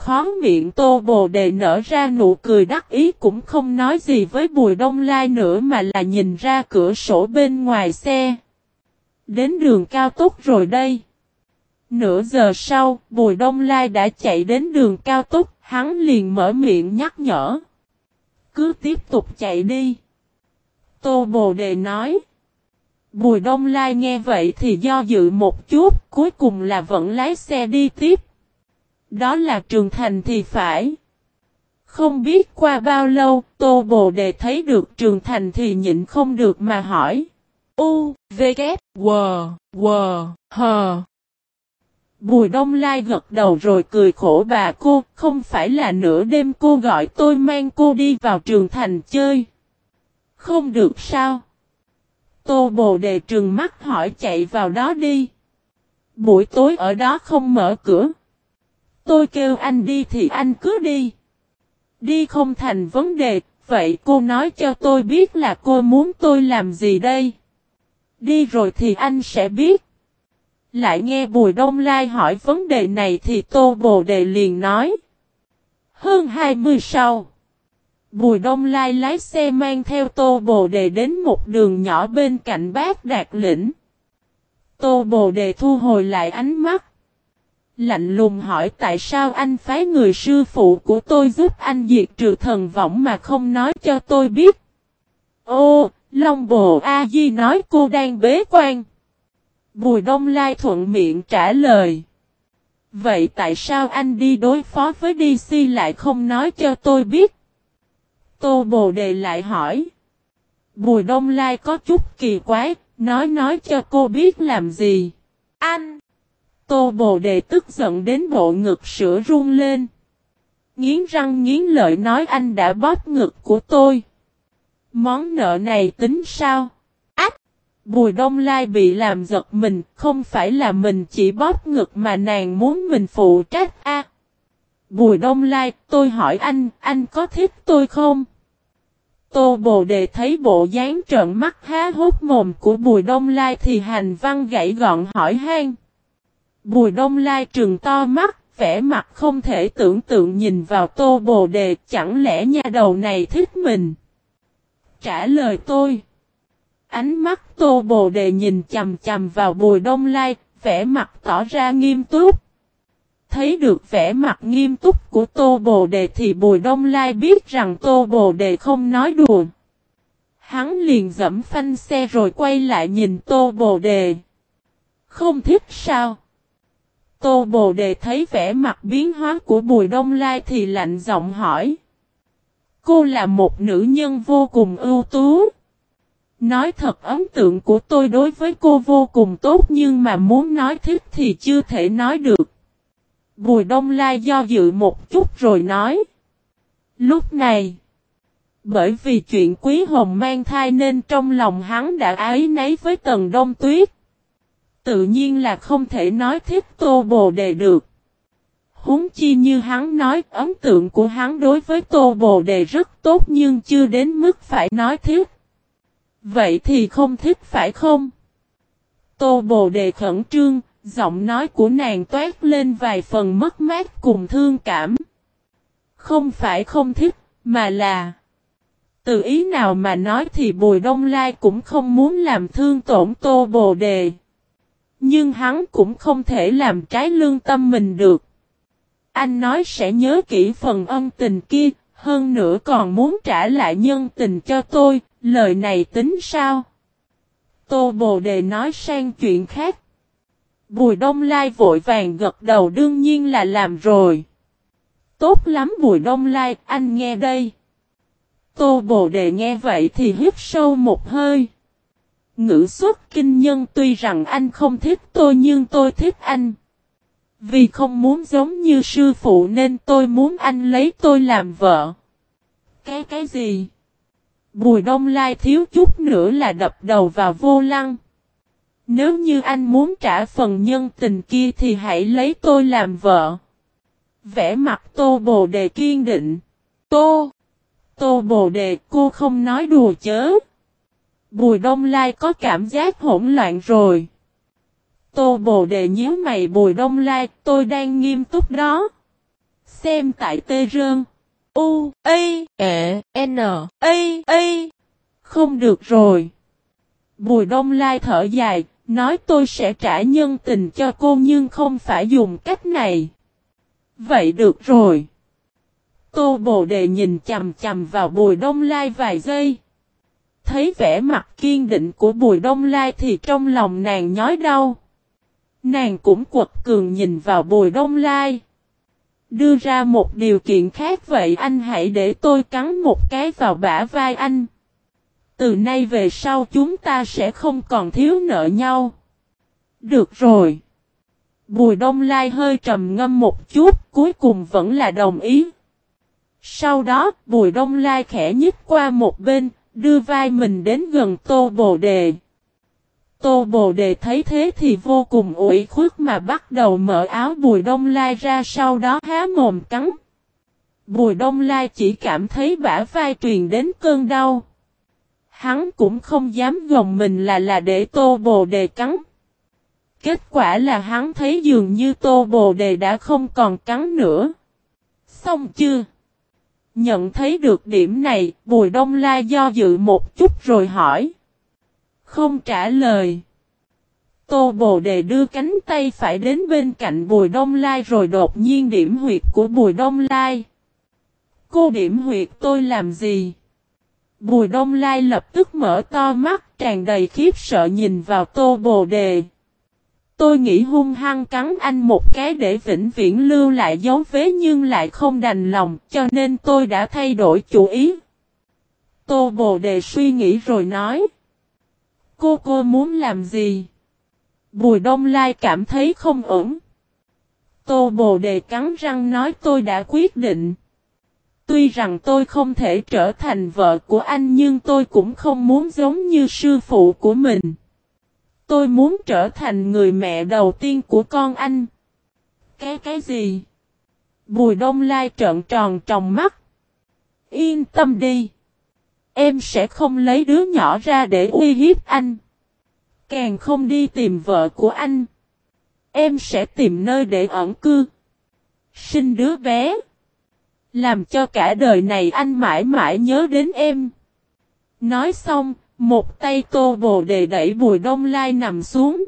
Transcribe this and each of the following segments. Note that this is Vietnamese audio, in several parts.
Khó miệng tô bồ đề nở ra nụ cười đắc ý cũng không nói gì với bùi đông lai nữa mà là nhìn ra cửa sổ bên ngoài xe. Đến đường cao tốc rồi đây. Nửa giờ sau, Bùi Đông Lai đã chạy đến đường cao tốc, hắn liền mở miệng nhắc nhở. Cứ tiếp tục chạy đi. Tô Bồ Đề nói. Bùi Đông Lai nghe vậy thì do dự một chút, cuối cùng là vẫn lái xe đi tiếp. Đó là Trường Thành thì phải. Không biết qua bao lâu, Tô Bồ Đề thấy được Trường Thành thì nhịn không được mà hỏi. U, V, K, W, W, H. Bùi Đông Lai gật đầu rồi cười khổ bà cô, không phải là nửa đêm cô gọi tôi mang cô đi vào trường thành chơi. Không được sao? Tô Bồ Đề trừng mắt hỏi chạy vào đó đi. Buổi tối ở đó không mở cửa. Tôi kêu anh đi thì anh cứ đi. Đi không thành vấn đề, vậy cô nói cho tôi biết là cô muốn tôi làm gì đây? Đi rồi thì anh sẽ biết. Lại nghe Bùi Đông Lai hỏi vấn đề này thì Tô Bồ Đề liền nói. Hơn 20 sau. Bùi Đông Lai lái xe mang theo Tô Bồ Đề đến một đường nhỏ bên cạnh bác Đạt Lĩnh. Tô Bồ Đề thu hồi lại ánh mắt. Lạnh lùng hỏi tại sao anh phái người sư phụ của tôi giúp anh diệt trừ thần võng mà không nói cho tôi biết. Ô, Long Bồ A Di nói cô đang bế quan. Bùi Đông Lai thuận miệng trả lời. Vậy tại sao anh đi đối phó với DC lại không nói cho tôi biết? Tô Bồ Đề lại hỏi. Bùi Đông Lai có chút kỳ quái, nói nói cho cô biết làm gì. Anh! Tô Bồ Đề tức giận đến bộ ngực sữa run lên. Nghiến răng nghiến lợi nói anh đã bóp ngực của tôi. Món nợ này tính sao? Ách! Bùi Đông Lai bị làm giật mình, không phải là mình chỉ bóp ngực mà nàng muốn mình phụ trách a. Bùi Đông Lai, tôi hỏi anh, anh có thích tôi không? Tô Bồ Đề thấy bộ dáng trợn mắt há hốt mồm của Bùi Đông Lai thì hành văn gãy gọn hỏi han. Bùi Đông Lai trừng to mắt, vẻ mặt không thể tưởng tượng nhìn vào Tô Bồ Đề, chẳng lẽ nhà đầu này thích mình? Trả lời tôi. Ánh mắt Tô Bồ Đề nhìn chầm chầm vào Bùi Đông Lai, vẻ mặt tỏ ra nghiêm túc. Thấy được vẻ mặt nghiêm túc của Tô Bồ Đề thì Bùi Đông Lai biết rằng Tô Bồ Đề không nói đùa. Hắn liền dẫm phanh xe rồi quay lại nhìn Tô Bồ Đề. Không thích sao? Tô Bồ Đề thấy vẻ mặt biến hóa của Bùi Đông Lai thì lạnh giọng hỏi. Cô là một nữ nhân vô cùng ưu tú. Nói thật ấn tượng của tôi đối với cô vô cùng tốt nhưng mà muốn nói thích thì chưa thể nói được. Bùi Đông Lai do dự một chút rồi nói. Lúc này, bởi vì chuyện Quý Hồng mang thai nên trong lòng hắn đã ái nấy với Tần Đông Tuyết. Tự nhiên là không thể nói thích Tô Bồ Đề được. Húng chi như hắn nói ấn tượng của hắn đối với Tô Bồ Đề rất tốt nhưng chưa đến mức phải nói thích. Vậy thì không thích phải không? Tô Bồ Đề khẩn trương, giọng nói của nàng toát lên vài phần mất mát cùng thương cảm. Không phải không thích, mà là... Từ ý nào mà nói thì Bùi Đông Lai cũng không muốn làm thương tổn Tô Bồ Đề. Nhưng hắn cũng không thể làm trái lương tâm mình được. Anh nói sẽ nhớ kỹ phần ân tình kia, hơn nữa còn muốn trả lại nhân tình cho tôi, lời này tính sao? Tô Bồ Đề nói sang chuyện khác. Bùi Đông Lai vội vàng gật đầu đương nhiên là làm rồi. Tốt lắm Bùi Đông Lai, anh nghe đây. Tô Bồ Đề nghe vậy thì hít sâu một hơi. Ngữ xuất kinh nhân tuy rằng anh không thích tôi nhưng tôi thích anh. Vì không muốn giống như sư phụ nên tôi muốn anh lấy tôi làm vợ. Cái cái gì? Bùi đông lai thiếu chút nữa là đập đầu vào vô lăng. Nếu như anh muốn trả phần nhân tình kia thì hãy lấy tôi làm vợ. Vẽ mặt tô bồ đề kiên định. Tô! Tô bồ đề, cô không nói đùa chớ. Bùi đông lai có cảm giác hỗn loạn rồi. Tô bồ đề nhíu mày bùi đông lai tôi đang nghiêm túc đó. Xem tại tê rơn. U, A, E, N, A, A. Không được rồi. Bùi đông lai thở dài, nói tôi sẽ trả nhân tình cho cô nhưng không phải dùng cách này. Vậy được rồi. Tô Bồ Đề nhìn chầm chầm vào Bùi Đông Lai vài giây. Thấy vẻ mặt kiên định của Bùi Đông Lai thì trong lòng nàng nhói đau. Nàng cũng quật cường nhìn vào Bùi Đông Lai. Đưa ra một điều kiện khác vậy anh hãy để tôi cắn một cái vào bả vai anh. Từ nay về sau chúng ta sẽ không còn thiếu nợ nhau. Được rồi. Bùi Đông Lai hơi trầm ngâm một chút, cuối cùng vẫn là đồng ý. Sau đó, Bùi Đông Lai khẽ nhích qua một bên, đưa vai mình đến gần Tô Bồ Đề. Tô Bồ Đề thấy thế thì vô cùng ủy khuất mà bắt đầu mở áo Bùi Đông Lai ra sau đó há mồm cắn. Bùi Đông Lai chỉ cảm thấy bả vai truyền đến cơn đau. Hắn cũng không dám gồng mình là là để Tô Bồ Đề cắn. Kết quả là hắn thấy dường như Tô Bồ Đề đã không còn cắn nữa. Xong chưa? Nhận thấy được điểm này, Bùi Đông Lai do dự một chút rồi hỏi. Không trả lời. Tô Bồ Đề đưa cánh tay phải đến bên cạnh Bùi Đông Lai rồi đột nhiên điểm huyệt của Bùi Đông Lai. Cô điểm huyệt tôi làm gì? Bùi Đông Lai lập tức mở to mắt tràn đầy khiếp sợ nhìn vào Tô Bồ Đề. Tôi nghĩ hung hăng cắn anh một cái để vĩnh viễn lưu lại dấu vết nhưng lại không đành lòng, cho nên tôi đã thay đổi chủ ý. Tô Bồ Đề suy nghĩ rồi nói. Cô cô muốn làm gì? Bùi Đông Lai cảm thấy không ổn. Tô Bồ Đề cắn răng nói tôi đã quyết định. Tuy rằng tôi không thể trở thành vợ của anh nhưng tôi cũng không muốn giống như sư phụ của mình. Tôi muốn trở thành người mẹ đầu tiên của con anh. Cái cái gì? Bùi Đông Lai trợn tròn trong mắt. Yên tâm đi. Em sẽ không lấy đứa nhỏ ra để uy hiếp anh. Càng không đi tìm vợ của anh. Em sẽ tìm nơi để ẩn cư. Sinh đứa bé. Làm cho cả đời này anh mãi mãi nhớ đến em. Nói xong, một tay tô bồ đề đẩy bùi đông lai nằm xuống.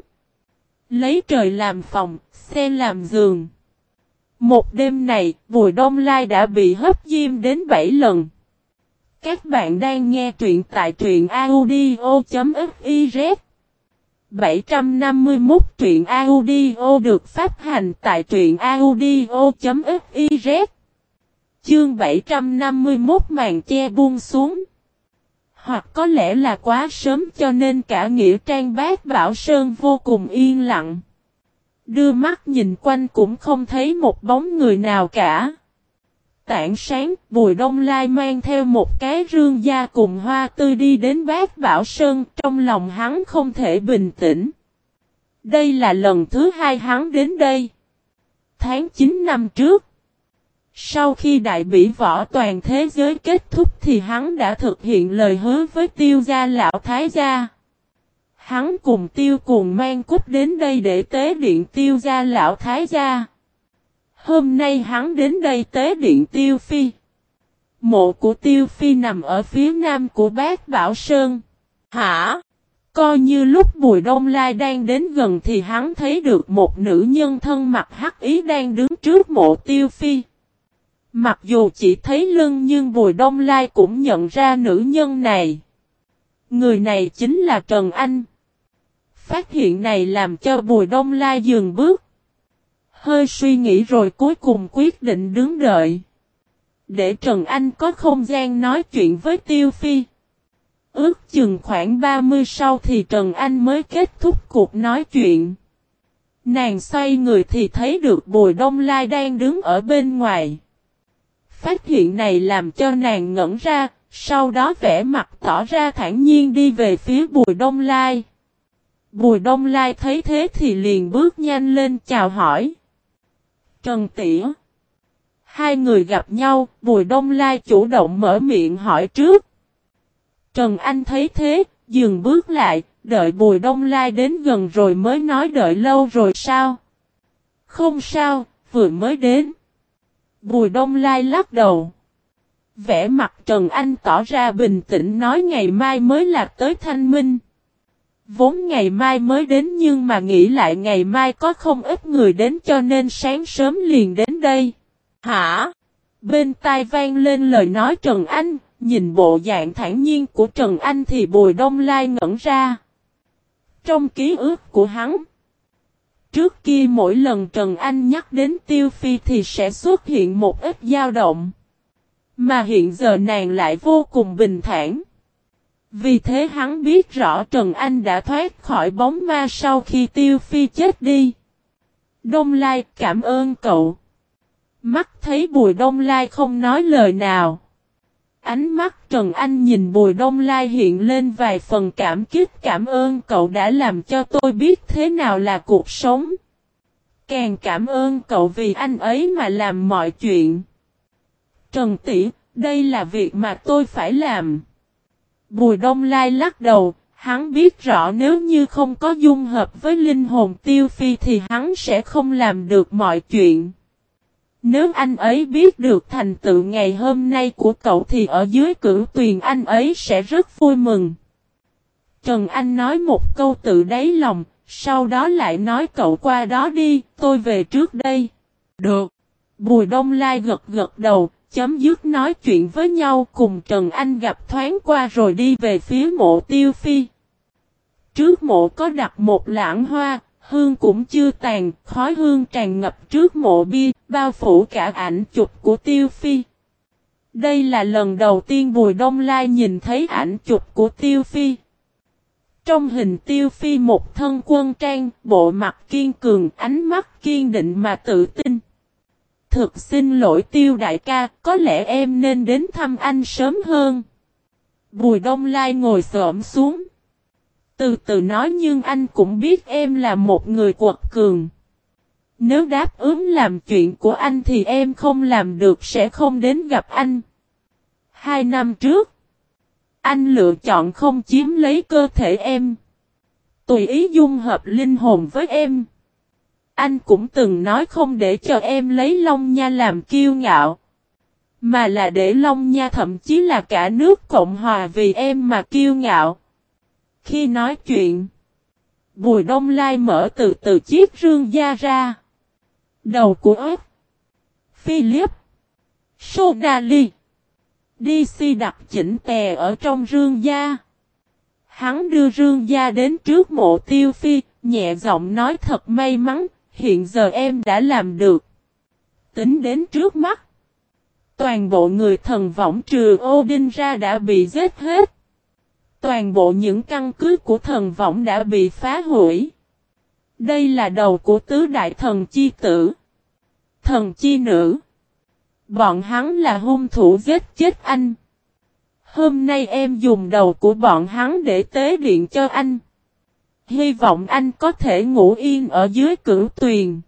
Lấy trời làm phòng, xe làm giường. Một đêm này, bùi đông lai đã bị hấp diêm đến 7 lần. Các bạn đang nghe truyện tại truyện audio.fiz 751 truyện audio được phát hành tại truyện audio.fiz Chương 751 màn che buông xuống hoặc có lẽ là quá sớm cho nên cả nghĩa trang bác Bảo Sơn vô cùng yên lặng. Đưa mắt nhìn quanh cũng không thấy một bóng người nào cả. Tảng sáng, Bùi Đông Lai mang theo một cái rương da cùng hoa tươi đi đến bác Bảo Sơn, trong lòng hắn không thể bình tĩnh. Đây là lần thứ hai hắn đến đây. Tháng 9 năm trước. Sau khi đại bỉ võ toàn thế giới kết thúc thì hắn đã thực hiện lời hứa với tiêu gia lão thái gia. Hắn cùng tiêu cùng mang cút đến đây để tế điện tiêu gia lão thái gia. Hôm nay hắn đến đây tế điện tiêu phi. Mộ của tiêu phi nằm ở phía nam của bác Bảo Sơn. Hả? Coi như lúc Bùi Đông Lai đang đến gần thì hắn thấy được một nữ nhân thân mặt hắc ý đang đứng trước mộ tiêu phi. Mặc dù chỉ thấy lưng nhưng Bùi Đông Lai cũng nhận ra nữ nhân này. Người này chính là Trần Anh. Phát hiện này làm cho Bùi Đông Lai dừng bước. Hơi suy nghĩ rồi cuối cùng quyết định đứng đợi. Để Trần Anh có không gian nói chuyện với Tiêu Phi. Ước chừng khoảng 30 sau thì Trần Anh mới kết thúc cuộc nói chuyện. Nàng xoay người thì thấy được Bùi Đông Lai đang đứng ở bên ngoài. Phát hiện này làm cho nàng ngẩn ra, sau đó vẽ mặt tỏ ra thản nhiên đi về phía Bùi Đông Lai. Bùi Đông Lai thấy thế thì liền bước nhanh lên chào hỏi. Trần Tỉa Hai người gặp nhau, Bùi Đông Lai chủ động mở miệng hỏi trước. Trần Anh thấy thế, dừng bước lại, đợi Bùi Đông Lai đến gần rồi mới nói đợi lâu rồi sao? Không sao, vừa mới đến. Bùi Đông Lai lắc đầu. Vẽ mặt Trần Anh tỏ ra bình tĩnh nói ngày mai mới là tới thanh minh. Vốn ngày mai mới đến nhưng mà nghĩ lại ngày mai có không ít người đến cho nên sáng sớm liền đến đây. Hả? Bên tai vang lên lời nói Trần Anh, nhìn bộ dạng thản nhiên của Trần Anh thì Bùi Đông Lai ngẩn ra. Trong ký ức của hắn, trước kia mỗi lần Trần Anh nhắc đến Tiêu Phi thì sẽ xuất hiện một ít dao động. Mà hiện giờ nàng lại vô cùng bình thản. Vì thế hắn biết rõ Trần Anh đã thoát khỏi bóng ma sau khi Tiêu Phi chết đi. Đông Lai, cảm ơn cậu. Mắt thấy Bùi Đông Lai không nói lời nào. Ánh mắt Trần Anh nhìn Bùi Đông Lai hiện lên vài phần cảm kích cảm ơn cậu đã làm cho tôi biết thế nào là cuộc sống. Càng cảm ơn cậu vì anh ấy mà làm mọi chuyện. Trần Tỷ, đây là việc mà tôi phải làm. Bùi Đông Lai lắc đầu, hắn biết rõ nếu như không có dung hợp với linh hồn tiêu phi thì hắn sẽ không làm được mọi chuyện. Nếu anh ấy biết được thành tựu ngày hôm nay của cậu thì ở dưới cử tuyền anh ấy sẽ rất vui mừng. Trần Anh nói một câu tự đáy lòng, sau đó lại nói cậu qua đó đi, tôi về trước đây. Được. Bùi Đông Lai gật gật đầu, chấm dứt nói chuyện với nhau cùng Trần Anh gặp thoáng qua rồi đi về phía mộ tiêu phi. Trước mộ có đặt một lãng hoa, hương cũng chưa tàn, khói hương tràn ngập trước mộ bia, bao phủ cả ảnh chụp của tiêu phi. Đây là lần đầu tiên Bùi Đông Lai nhìn thấy ảnh chụp của tiêu phi. Trong hình tiêu phi một thân quân trang, bộ mặt kiên cường, ánh mắt kiên định mà tự tin. Thực xin lỗi tiêu đại ca, có lẽ em nên đến thăm anh sớm hơn. Bùi Đông Lai ngồi xổm xuống. Từ từ nói nhưng anh cũng biết em là một người quật cường. Nếu đáp ứng làm chuyện của anh thì em không làm được sẽ không đến gặp anh. Hai năm trước, anh lựa chọn không chiếm lấy cơ thể em. Tùy ý dung hợp linh hồn với em. Anh cũng từng nói không để cho em lấy Long Nha làm kiêu ngạo. Mà là để Long Nha thậm chí là cả nước Cộng Hòa vì em mà kiêu ngạo. Khi nói chuyện, Bùi Đông Lai mở từ từ chiếc rương da ra. Đầu của ớt. Philip. Sodali. DC đặt chỉnh tè ở trong rương da. Hắn đưa rương da đến trước mộ tiêu phi, nhẹ giọng nói thật may mắn, hiện giờ em đã làm được. Tính đến trước mắt. Toàn bộ người thần võng trừ Odin ra đã bị giết hết. Toàn bộ những căn cứ của thần võng đã bị phá hủy. Đây là đầu của tứ đại thần chi tử. Thần chi nữ. Bọn hắn là hung thủ giết chết anh. Hôm nay em dùng đầu của bọn hắn để tế điện cho anh. Hy vọng anh có thể ngủ yên ở dưới cửu tuyền.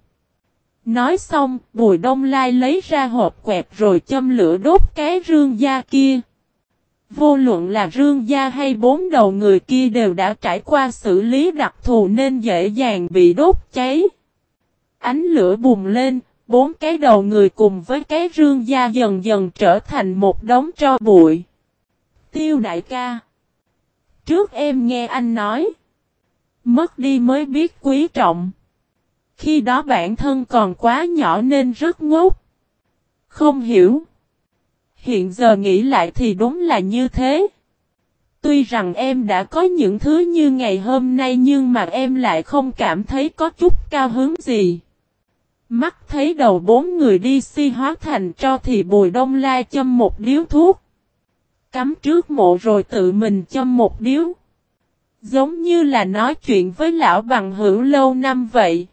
Nói xong, Bùi Đông Lai lấy ra hộp quẹt rồi châm lửa đốt cái rương da kia. Vô luận là rương gia hay bốn đầu người kia đều đã trải qua xử lý đặc thù nên dễ dàng bị đốt cháy. Ánh lửa bùng lên, bốn cái đầu người cùng với cái rương gia dần dần trở thành một đống tro bụi. Tiêu đại ca. Trước em nghe anh nói. Mất đi mới biết quý trọng. Khi đó bản thân còn quá nhỏ nên rất ngốc. Không hiểu. Hiện giờ nghĩ lại thì đúng là như thế. Tuy rằng em đã có những thứ như ngày hôm nay nhưng mà em lại không cảm thấy có chút cao hứng gì. Mắt thấy đầu bốn người đi si hóa thành cho thì bùi đông lai châm một điếu thuốc. Cắm trước mộ rồi tự mình châm một điếu. Giống như là nói chuyện với lão bằng hữu lâu năm vậy.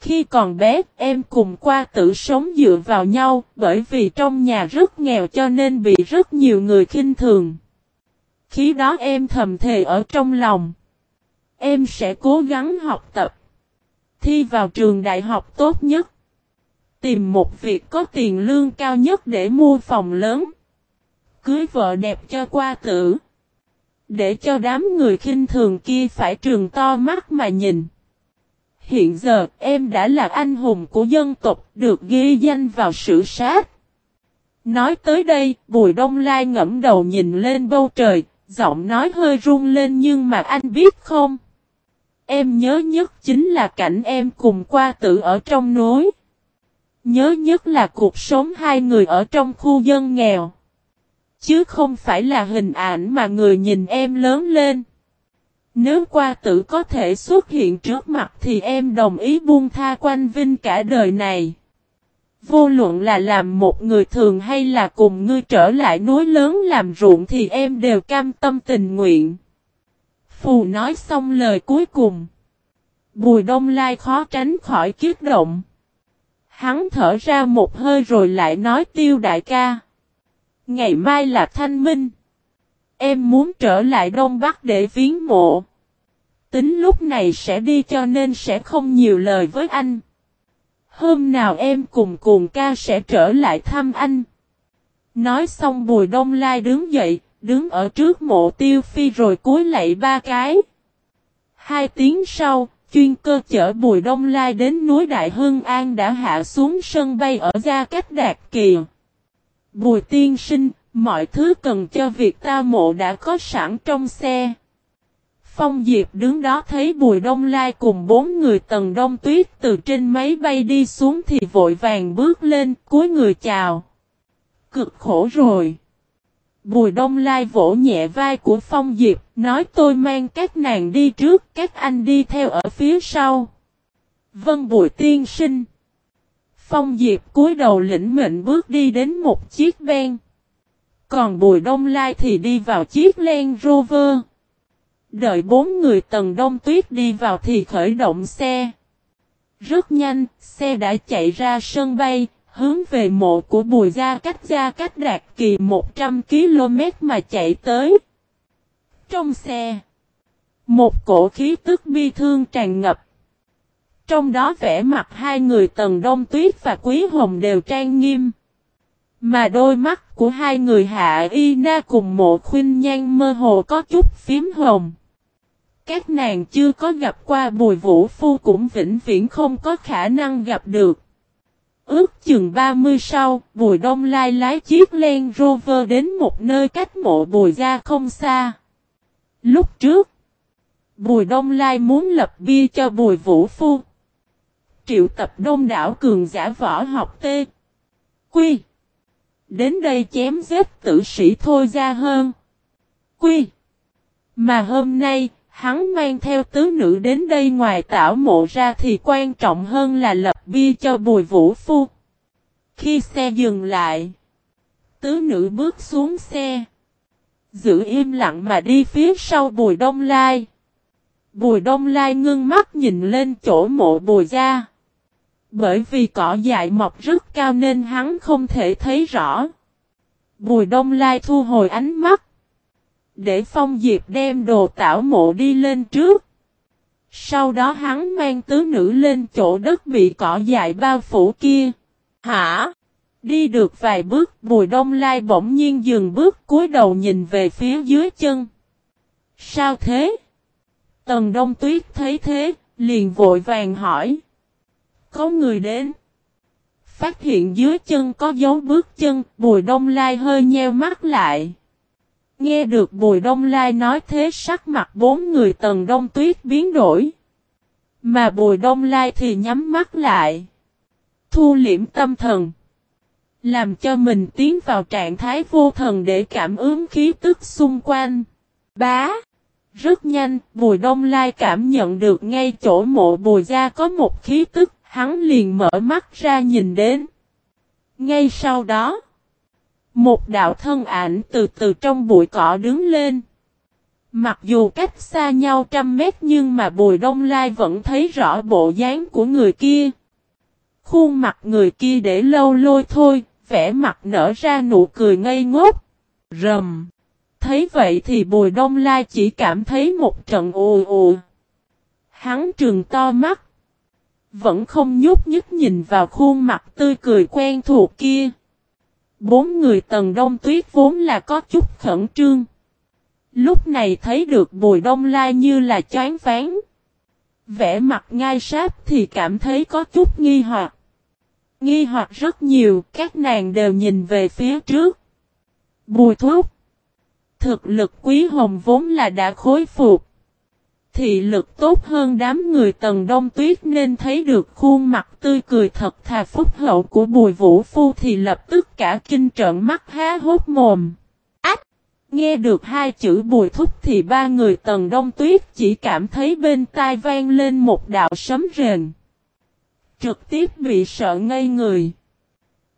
Khi còn bé, em cùng qua tử sống dựa vào nhau, bởi vì trong nhà rất nghèo cho nên bị rất nhiều người khinh thường. Khi đó em thầm thề ở trong lòng. Em sẽ cố gắng học tập. Thi vào trường đại học tốt nhất. Tìm một việc có tiền lương cao nhất để mua phòng lớn. Cưới vợ đẹp cho qua tử. Để cho đám người khinh thường kia phải trường to mắt mà nhìn hiện giờ em đã là anh hùng của dân tộc, được ghi danh vào sử sát. Nói tới đây, Bùi Đông Lai ngẫm đầu nhìn lên bầu trời, giọng nói hơi run lên nhưng mà anh biết không? Em nhớ nhất chính là cảnh em cùng qua tử ở trong núi. Nhớ nhất là cuộc sống hai người ở trong khu dân nghèo. Chứ không phải là hình ảnh mà người nhìn em lớn lên. Nếu qua tử có thể xuất hiện trước mặt thì em đồng ý buông tha quanh vinh cả đời này. Vô luận là làm một người thường hay là cùng ngươi trở lại núi lớn làm ruộng thì em đều cam tâm tình nguyện. Phù nói xong lời cuối cùng. Bùi đông lai khó tránh khỏi kiết động. Hắn thở ra một hơi rồi lại nói tiêu đại ca. Ngày mai là thanh minh. Em muốn trở lại Đông Bắc để viếng mộ. Tính lúc này sẽ đi cho nên sẽ không nhiều lời với anh. Hôm nào em cùng cuồng ca sẽ trở lại thăm anh. Nói xong Bùi Đông Lai đứng dậy, đứng ở trước mộ tiêu phi rồi cúi lạy ba cái. Hai tiếng sau, chuyên cơ chở Bùi Đông Lai đến núi Đại Hưng An đã hạ xuống sân bay ở Gia Cách Đạt Kỳ. Bùi tiên sinh, mọi thứ cần cho việc ta mộ đã có sẵn trong xe. Phong Diệp đứng đó thấy Bùi Đông Lai cùng bốn người tầng đông tuyết từ trên máy bay đi xuống thì vội vàng bước lên, cúi người chào. Cực khổ rồi. Bùi Đông Lai vỗ nhẹ vai của Phong Diệp, nói tôi mang các nàng đi trước, các anh đi theo ở phía sau. Vân Bùi tiên sinh. Phong Diệp cúi đầu lĩnh mệnh bước đi đến một chiếc ben. Còn Bùi Đông Lai thì đi vào chiếc Land Rover. Đợi bốn người tần đông tuyết đi vào thì khởi động xe. Rất nhanh, xe đã chạy ra sân bay, hướng về mộ của Bùi Gia cách Gia cách đạt kỳ 100 km mà chạy tới. Trong xe, một cổ khí tức bi thương tràn ngập. Trong đó vẽ mặt hai người Tần Đông Tuyết và Quý Hồng đều trang nghiêm. Mà đôi mắt của hai người Hạ Y Na cùng mộ khuyên nhan mơ hồ có chút phím hồng. Các nàng chưa có gặp qua Bùi Vũ Phu cũng vĩnh viễn không có khả năng gặp được. Ước chừng 30 sau, Bùi Đông Lai lái chiếc Land Rover đến một nơi cách mộ Bùi ra không xa. Lúc trước, Bùi Đông Lai muốn lập bia cho Bùi Vũ Phu. Triệu tập đông đảo cường giả võ học tê. Quy. Đến đây chém giết tử sĩ thôi ra hơn. Quy. Mà hôm nay, Hắn mang theo tứ nữ đến đây ngoài tảo mộ ra thì quan trọng hơn là lập bia cho bùi vũ phu. Khi xe dừng lại, tứ nữ bước xuống xe. Giữ im lặng mà đi phía sau bùi đông lai. Bùi đông lai ngưng mắt nhìn lên chỗ mộ bùi ra. Bởi vì cỏ dại mọc rất cao nên hắn không thể thấy rõ. Bùi đông lai thu hồi ánh mắt để Phong Diệp đem đồ tảo mộ đi lên trước. Sau đó hắn mang tứ nữ lên chỗ đất bị cỏ dại bao phủ kia. Hả? Đi được vài bước Bùi Đông Lai bỗng nhiên dừng bước cúi đầu nhìn về phía dưới chân. Sao thế? Tần Đông Tuyết thấy thế, liền vội vàng hỏi. Có người đến. Phát hiện dưới chân có dấu bước chân, Bùi Đông Lai hơi nheo mắt lại. Nghe được Bùi Đông Lai nói thế sắc mặt bốn người tầng đông tuyết biến đổi. Mà Bùi Đông Lai thì nhắm mắt lại. Thu liễm tâm thần. Làm cho mình tiến vào trạng thái vô thần để cảm ứng khí tức xung quanh. Bá. Rất nhanh, Bùi Đông Lai cảm nhận được ngay chỗ mộ Bùi Gia có một khí tức, hắn liền mở mắt ra nhìn đến. Ngay sau đó, một đạo thân ảnh từ từ trong bụi cỏ đứng lên. Mặc dù cách xa nhau trăm mét nhưng mà Bùi Đông Lai vẫn thấy rõ bộ dáng của người kia. Khuôn mặt người kia để lâu lôi thôi, vẻ mặt nở ra nụ cười ngây ngốc. Rầm. Thấy vậy thì Bùi Đông Lai chỉ cảm thấy một trận ù ù. Hắn trừng to mắt. Vẫn không nhúc nhích nhìn vào khuôn mặt tươi cười quen thuộc kia. Bốn người tầng đông tuyết vốn là có chút khẩn trương. Lúc này thấy được bùi đông lai như là chán phán. Vẽ mặt ngay sáp thì cảm thấy có chút nghi hoặc. Nghi hoặc rất nhiều, các nàng đều nhìn về phía trước. Bùi thúc. Thực lực quý hồng vốn là đã khối phục. Thị lực tốt hơn đám người tầng đông tuyết nên thấy được khuôn mặt tươi cười thật thà phúc hậu của bùi vũ phu thì lập tức cả kinh trợn mắt há hốt mồm. Ách! Nghe được hai chữ bùi thúc thì ba người tầng đông tuyết chỉ cảm thấy bên tai vang lên một đạo sấm rền. Trực tiếp bị sợ ngây người.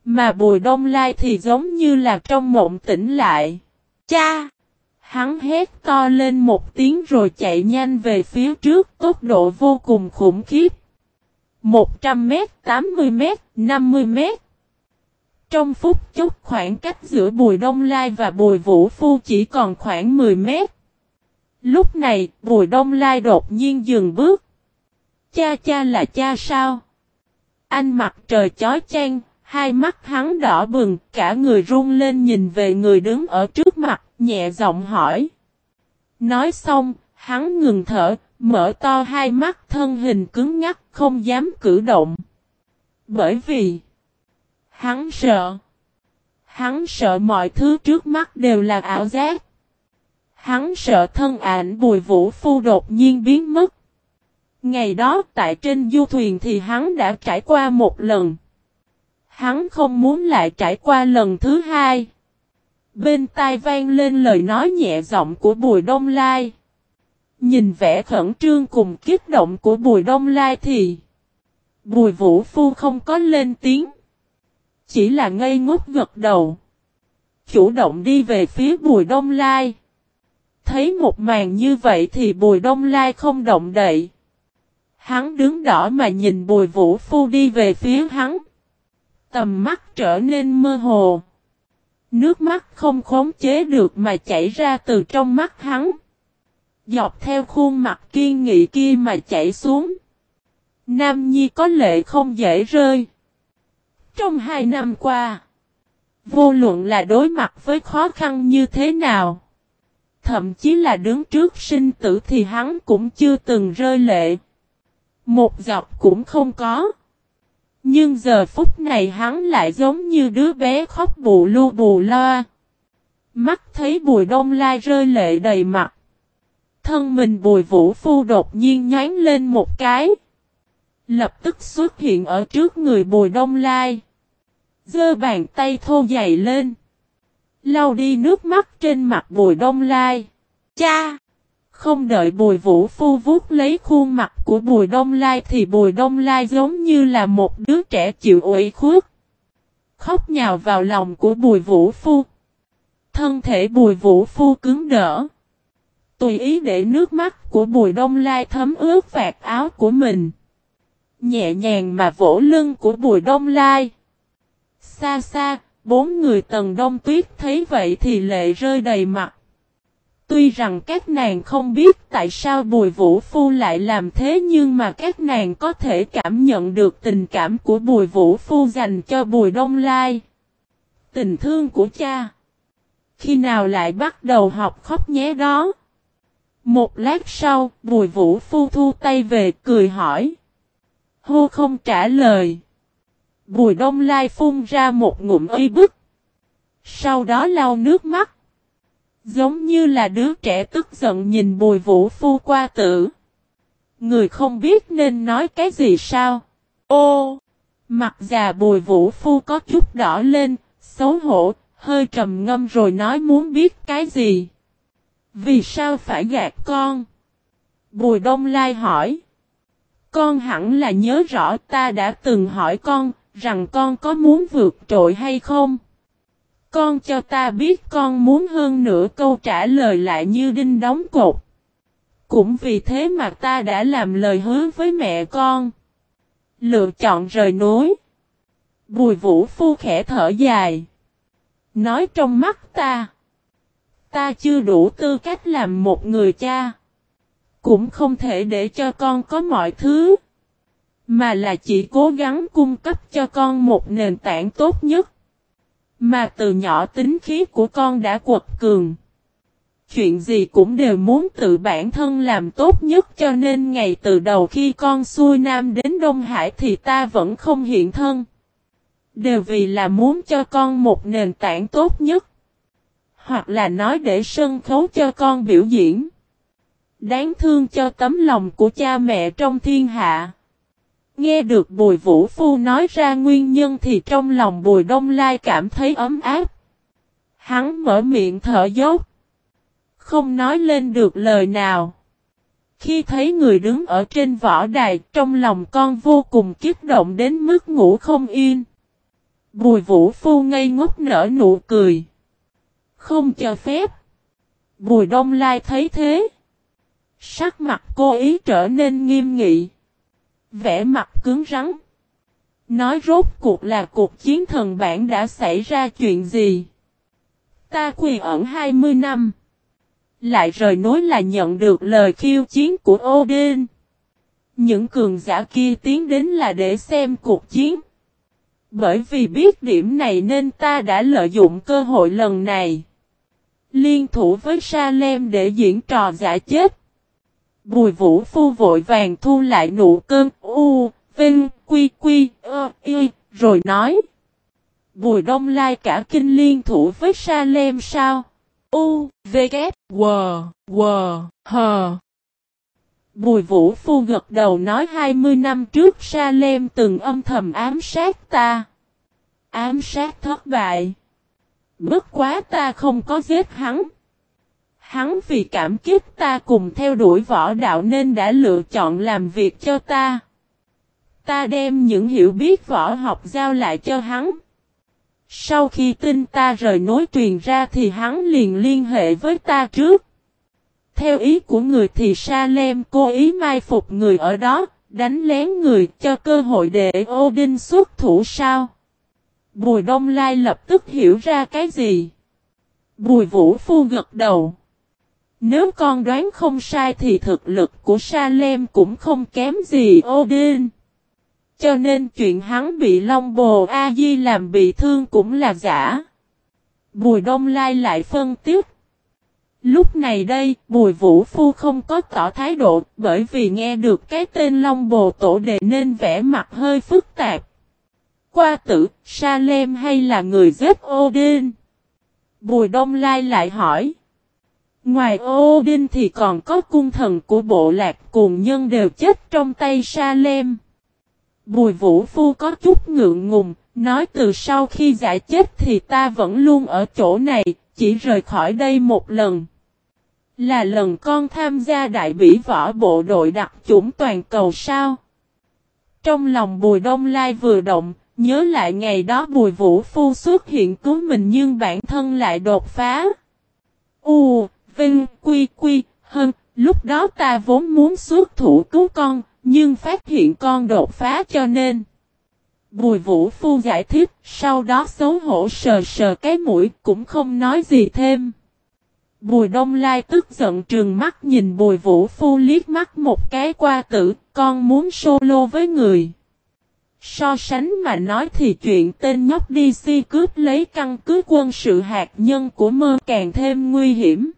Mà bùi đông lai thì giống như là trong mộng tỉnh lại. Cha! Hắn hét to lên một tiếng rồi chạy nhanh về phía trước tốc độ vô cùng khủng khiếp. 100 mét, 80 mét, 50 mét. Trong phút chốc khoảng cách giữa Bùi Đông Lai và Bùi Vũ Phu chỉ còn khoảng 10 mét. Lúc này, Bùi Đông Lai đột nhiên dừng bước. Cha cha là cha sao? Anh mặt trời chói chang, hai mắt hắn đỏ bừng, cả người run lên nhìn về người đứng ở trước mặt, nhẹ giọng hỏi. Nói xong, hắn ngừng thở, mở to hai mắt thân hình cứng ngắc không dám cử động. Bởi vì, hắn sợ. Hắn sợ mọi thứ trước mắt đều là ảo giác. Hắn sợ thân ảnh bùi vũ phu đột nhiên biến mất. Ngày đó tại trên du thuyền thì hắn đã trải qua một lần. Hắn không muốn lại trải qua lần thứ hai. Bên tai vang lên lời nói nhẹ giọng của Bùi Đông Lai. Nhìn vẻ khẩn trương cùng kích động của Bùi Đông Lai thì, Bùi Vũ Phu không có lên tiếng. Chỉ là ngây ngốc gật đầu. Chủ động đi về phía Bùi Đông Lai. Thấy một màn như vậy thì Bùi Đông Lai không động đậy. Hắn đứng đỏ mà nhìn Bùi Vũ Phu đi về phía hắn. Tầm mắt trở nên mơ hồ. Nước mắt không khống chế được mà chảy ra từ trong mắt hắn. Dọc theo khuôn mặt kiên nghị kia mà chảy xuống. Nam Nhi có lệ không dễ rơi. Trong hai năm qua, vô luận là đối mặt với khó khăn như thế nào, thậm chí là đứng trước sinh tử thì hắn cũng chưa từng rơi lệ. Một giọt cũng không có. Nhưng giờ phút này hắn lại giống như đứa bé khóc bù lu bù loa. Mắt thấy bùi đông lai rơi lệ đầy mặt. Thân mình bùi vũ phu đột nhiên nhán lên một cái. Lập tức xuất hiện ở trước người bùi đông lai. Dơ bàn tay thô dày lên. Lau đi nước mắt trên mặt bùi đông lai. Cha! Không đợi bùi vũ phu vuốt lấy khuôn mặt của bùi đông lai thì bùi đông lai giống như là một đứa trẻ chịu ủy khuất. Khóc nhào vào lòng của bùi vũ phu. Thân thể bùi vũ phu cứng đỡ. Tùy ý để nước mắt của bùi đông lai thấm ướt vạt áo của mình. Nhẹ nhàng mà vỗ lưng của bùi đông lai. Xa xa, bốn người tầng đông tuyết thấy vậy thì lệ rơi đầy mặt. Tuy rằng các nàng không biết tại sao Bùi Vũ Phu lại làm thế nhưng mà các nàng có thể cảm nhận được tình cảm của Bùi Vũ Phu dành cho Bùi Đông Lai. Tình thương của cha. Khi nào lại bắt đầu học khóc nhé đó. Một lát sau, Bùi Vũ Phu thu tay về cười hỏi. Hô không trả lời. Bùi Đông Lai phun ra một ngụm y bức. Sau đó lau nước mắt. Giống như là đứa trẻ tức giận nhìn bùi vũ phu qua tử. Người không biết nên nói cái gì sao. Ô! Mặt già bùi vũ phu có chút đỏ lên, xấu hổ, hơi trầm ngâm rồi nói muốn biết cái gì. Vì sao phải gạt con? Bùi đông lai hỏi. Con hẳn là nhớ rõ ta đã từng hỏi con, rằng con có muốn vượt trội hay không? Con cho ta biết con muốn hơn nữa câu trả lời lại như đinh đóng cột. Cũng vì thế mà ta đã làm lời hứa với mẹ con. Lựa chọn rời núi. Bùi vũ phu khẽ thở dài. Nói trong mắt ta. Ta chưa đủ tư cách làm một người cha. Cũng không thể để cho con có mọi thứ. Mà là chỉ cố gắng cung cấp cho con một nền tảng tốt nhất. Mà từ nhỏ tính khí của con đã quật cường. chuyện gì cũng đều muốn tự bản thân làm tốt nhất cho nên ngày từ đầu khi con xuôi Nam đến Đông Hải thì ta vẫn không hiện thân. Đều vì là muốn cho con một nền tảng tốt nhất. Hoặc là nói để sân khấu cho con biểu diễn. Đáng thương cho tấm lòng của cha mẹ trong thiên hạ. Nghe được Bùi Vũ Phu nói ra nguyên nhân thì trong lòng Bùi Đông Lai cảm thấy ấm áp. Hắn mở miệng thở dốc. Không nói lên được lời nào. Khi thấy người đứng ở trên võ đài, trong lòng con vô cùng kích động đến mức ngủ không yên. Bùi Vũ Phu ngây ngốc nở nụ cười. Không cho phép. Bùi Đông Lai thấy thế. Sắc mặt cô ý trở nên nghiêm nghị vẻ mặt cứng rắn. Nói rốt cuộc là cuộc chiến thần bản đã xảy ra chuyện gì? Ta quỳ ẩn 20 năm. Lại rời nối là nhận được lời khiêu chiến của Odin. Những cường giả kia tiến đến là để xem cuộc chiến. Bởi vì biết điểm này nên ta đã lợi dụng cơ hội lần này. Liên thủ với Salem để diễn trò giả chết. Bùi vũ phu vội vàng thu lại nụ cơn u, vinh, quy quy, ơ, y, rồi nói. Bùi đông lai cả kinh liên thủ với sa lem sao? U, V, K, W, W, H. Bùi vũ phu gật đầu nói 20 năm trước sa lem từng âm thầm ám sát ta. Ám sát thất bại. Bất quá ta không có giết hắn. Hắn vì cảm kích ta cùng theo đuổi võ đạo nên đã lựa chọn làm việc cho ta. Ta đem những hiểu biết võ học giao lại cho hắn. Sau khi tin ta rời nối truyền ra thì hắn liền liên hệ với ta trước. Theo ý của người thì Salem cố ý mai phục người ở đó, đánh lén người cho cơ hội để Odin xuất thủ sao. Bùi Đông Lai lập tức hiểu ra cái gì. Bùi Vũ Phu gật đầu. Nếu con đoán không sai thì thực lực của Salem cũng không kém gì Odin. Cho nên chuyện hắn bị Long Bồ A Di làm bị thương cũng là giả. Bùi Đông Lai lại phân tích. Lúc này đây, Bùi Vũ Phu không có tỏ thái độ bởi vì nghe được cái tên Long Bồ Tổ Đề nên vẻ mặt hơi phức tạp. Qua tử, Salem hay là người giết Odin? Bùi Đông Lai lại hỏi. Ngoài ô đinh thì còn có cung thần của bộ lạc cùng nhân đều chết trong tay Salem. Bùi Vũ Phu có chút ngượng ngùng, nói từ sau khi giải chết thì ta vẫn luôn ở chỗ này, chỉ rời khỏi đây một lần. Là lần con tham gia đại bỉ võ bộ đội đặc chủng toàn cầu sao? Trong lòng Bùi Đông Lai vừa động, nhớ lại ngày đó Bùi Vũ Phu xuất hiện cứu mình nhưng bản thân lại đột phá. U, Vinh, Quy, Quy, Hơn, lúc đó ta vốn muốn xuất thủ cứu con, nhưng phát hiện con đột phá cho nên. Bùi Vũ Phu giải thích, sau đó xấu hổ sờ sờ cái mũi cũng không nói gì thêm. Bùi Đông Lai tức giận trừng mắt nhìn Bùi Vũ Phu liếc mắt một cái qua tử, con muốn solo với người. So sánh mà nói thì chuyện tên nhóc DC cướp lấy căn cứ quân sự hạt nhân của mơ càng thêm nguy hiểm.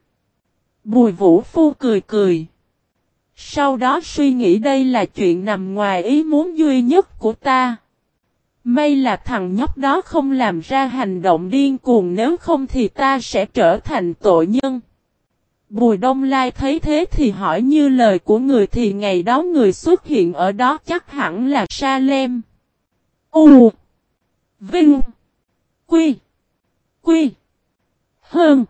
Bùi Vũ Phu cười cười. Sau đó suy nghĩ đây là chuyện nằm ngoài ý muốn duy nhất của ta. May là thằng nhóc đó không làm ra hành động điên cuồng, nếu không thì ta sẽ trở thành tội nhân. Bùi Đông Lai thấy thế thì hỏi như lời của người thì ngày đó người xuất hiện ở đó chắc hẳn là Salem. U, Vinh, Quy Quy Hơn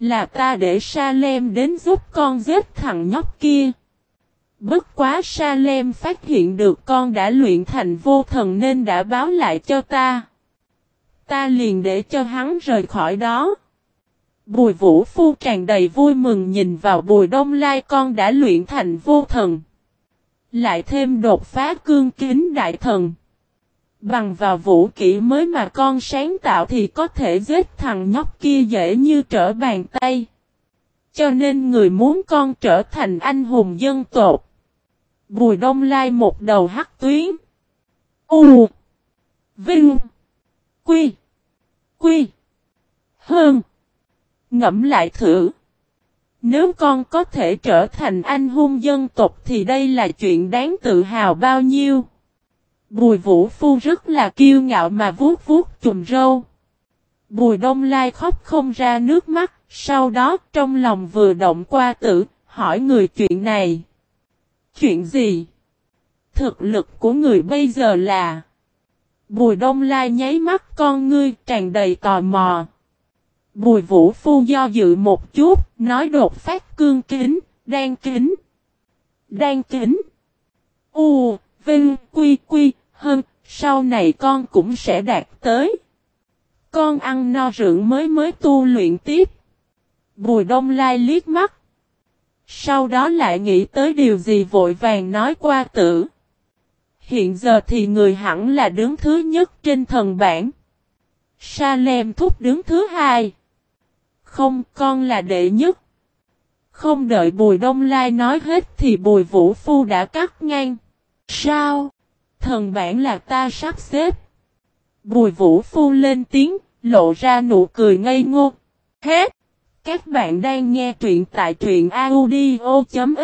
là ta để Salem đến giúp con giết thằng nhóc kia. Bất quá Salem phát hiện được con đã luyện thành vô thần nên đã báo lại cho ta. Ta liền để cho hắn rời khỏi đó. Bùi vũ phu tràn đầy vui mừng nhìn vào bùi đông lai con đã luyện thành vô thần. Lại thêm đột phá cương kính đại thần. Bằng vào vũ kỹ mới mà con sáng tạo thì có thể giết thằng nhóc kia dễ như trở bàn tay. Cho nên người muốn con trở thành anh hùng dân tộc. Bùi đông lai một đầu hắc tuyến. U. Vinh. Quy. Quy. Hơn. Ngẫm lại thử. Nếu con có thể trở thành anh hùng dân tộc thì đây là chuyện đáng tự hào bao nhiêu. Bùi vũ phu rất là kiêu ngạo mà vuốt vuốt chùm râu. Bùi đông lai khóc không ra nước mắt, sau đó trong lòng vừa động qua tử, hỏi người chuyện này. Chuyện gì? Thực lực của người bây giờ là... Bùi đông lai nháy mắt con ngươi tràn đầy tò mò. Bùi vũ phu do dự một chút, nói đột phát cương kính, đang kính. Đang kính. U, Vinh, Quy, Quy, hơn, sau này con cũng sẽ đạt tới. Con ăn no rượu mới mới tu luyện tiếp. Bùi đông lai liếc mắt. Sau đó lại nghĩ tới điều gì vội vàng nói qua tử. Hiện giờ thì người hẳn là đứng thứ nhất trên thần bản. Salem thúc đứng thứ hai. Không con là đệ nhất. Không đợi Bùi Đông Lai nói hết thì Bùi Vũ Phu đã cắt ngang. Sao? Thần bản là ta sắp xếp. Bùi Vũ Phu lên tiếng, lộ ra nụ cười ngây ngô. Hết! Các bạn đang nghe truyện tại truyện audio.fif